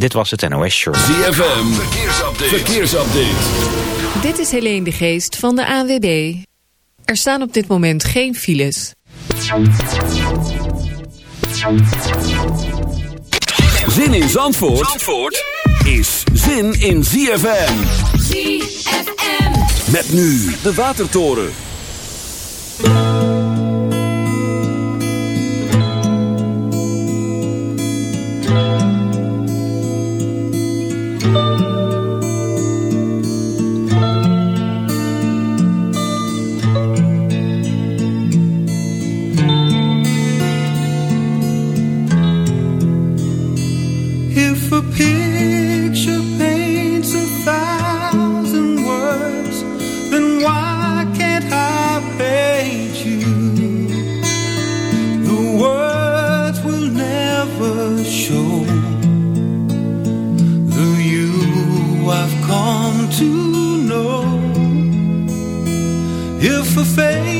Dit was het NOS Show. ZFM, verkeersupdate. verkeersupdate. Dit is Helene de Geest van de ANWB. Er staan op dit moment geen files. Zin in Zandvoort, Zandvoort is zin in ZFM. ZFM. Met nu de Watertoren. face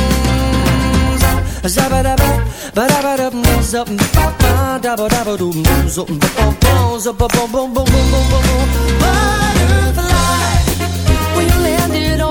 Zabba ba ba ba, ba ba ba, ba ba ba ba ba ba ba. Butterfly, when you landed on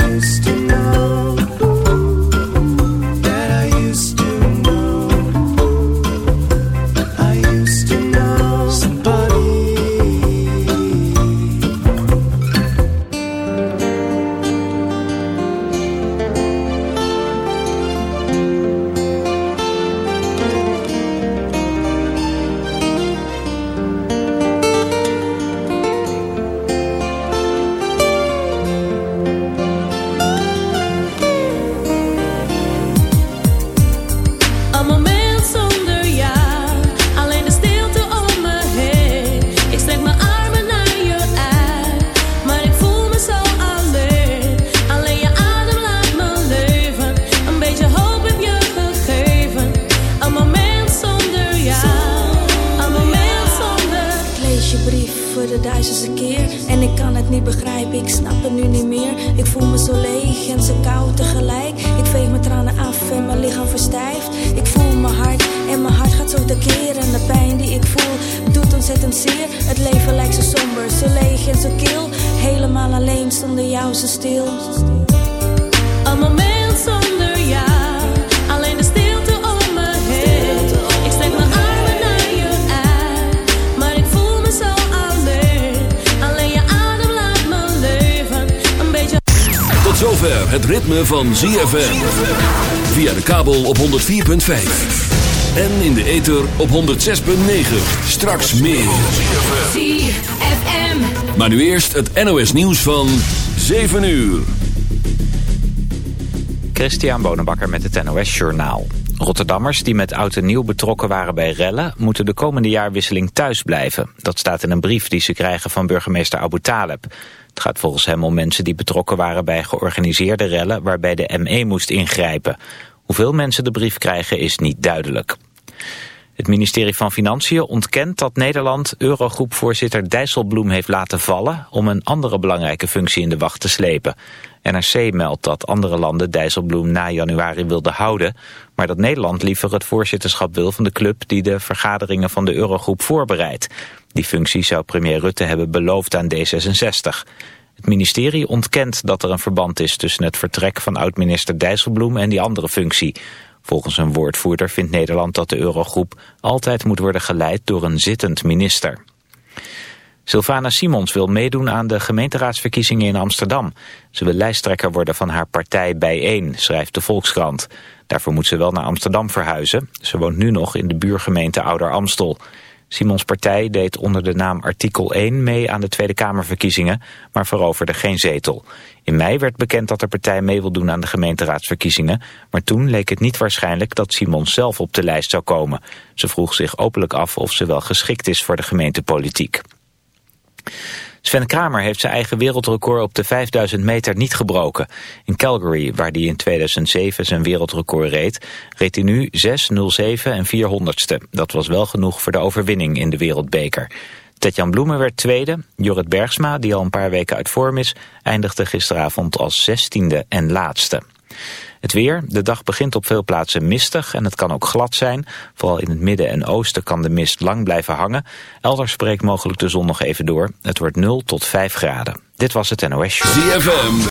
used to 104.5. En in de ether op 106.9. Straks meer. ZFM. Maar nu eerst het NOS nieuws van 7 uur. Christian Bonenbakker met het NOS Journaal. Rotterdammers die met oud en nieuw betrokken waren bij rellen... moeten de komende jaarwisseling thuis blijven. Dat staat in een brief die ze krijgen van burgemeester Abu Taleb. Het gaat volgens hem om mensen die betrokken waren bij georganiseerde rellen... waarbij de ME moest ingrijpen. Hoeveel mensen de brief krijgen is niet duidelijk. Het ministerie van Financiën ontkent dat Nederland Eurogroepvoorzitter Dijsselbloem heeft laten vallen om een andere belangrijke functie in de wacht te slepen. NRC meldt dat andere landen Dijsselbloem na januari wilden houden, maar dat Nederland liever het voorzitterschap wil van de club die de vergaderingen van de Eurogroep voorbereidt. Die functie zou premier Rutte hebben beloofd aan D66. Het ministerie ontkent dat er een verband is tussen het vertrek van oud-minister Dijsselbloem en die andere functie. Volgens een woordvoerder vindt Nederland dat de eurogroep altijd moet worden geleid door een zittend minister. Sylvana Simons wil meedoen aan de gemeenteraadsverkiezingen in Amsterdam. Ze wil lijsttrekker worden van haar partij Bijeen, schrijft de Volkskrant. Daarvoor moet ze wel naar Amsterdam verhuizen. Ze woont nu nog in de buurgemeente Ouder Amstel. Simons partij deed onder de naam artikel 1 mee aan de Tweede Kamerverkiezingen, maar veroverde geen zetel. In mei werd bekend dat de partij mee wil doen aan de gemeenteraadsverkiezingen, maar toen leek het niet waarschijnlijk dat Simons zelf op de lijst zou komen. Ze vroeg zich openlijk af of ze wel geschikt is voor de gemeentepolitiek. Sven Kramer heeft zijn eigen wereldrecord op de 5000 meter niet gebroken. In Calgary, waar hij in 2007 zijn wereldrecord reed, reed hij nu 6, 07 en 400ste. Dat was wel genoeg voor de overwinning in de wereldbeker. Tetjan Bloemen werd tweede. Jorrit Bergsma, die al een paar weken uit vorm is, eindigde gisteravond als zestiende en laatste. Het weer. De dag begint op veel plaatsen mistig en het kan ook glad zijn. Vooral in het midden en oosten kan de mist lang blijven hangen. Elders spreekt mogelijk de zon nog even door. Het wordt 0 tot 5 graden. Dit was het NOS Show.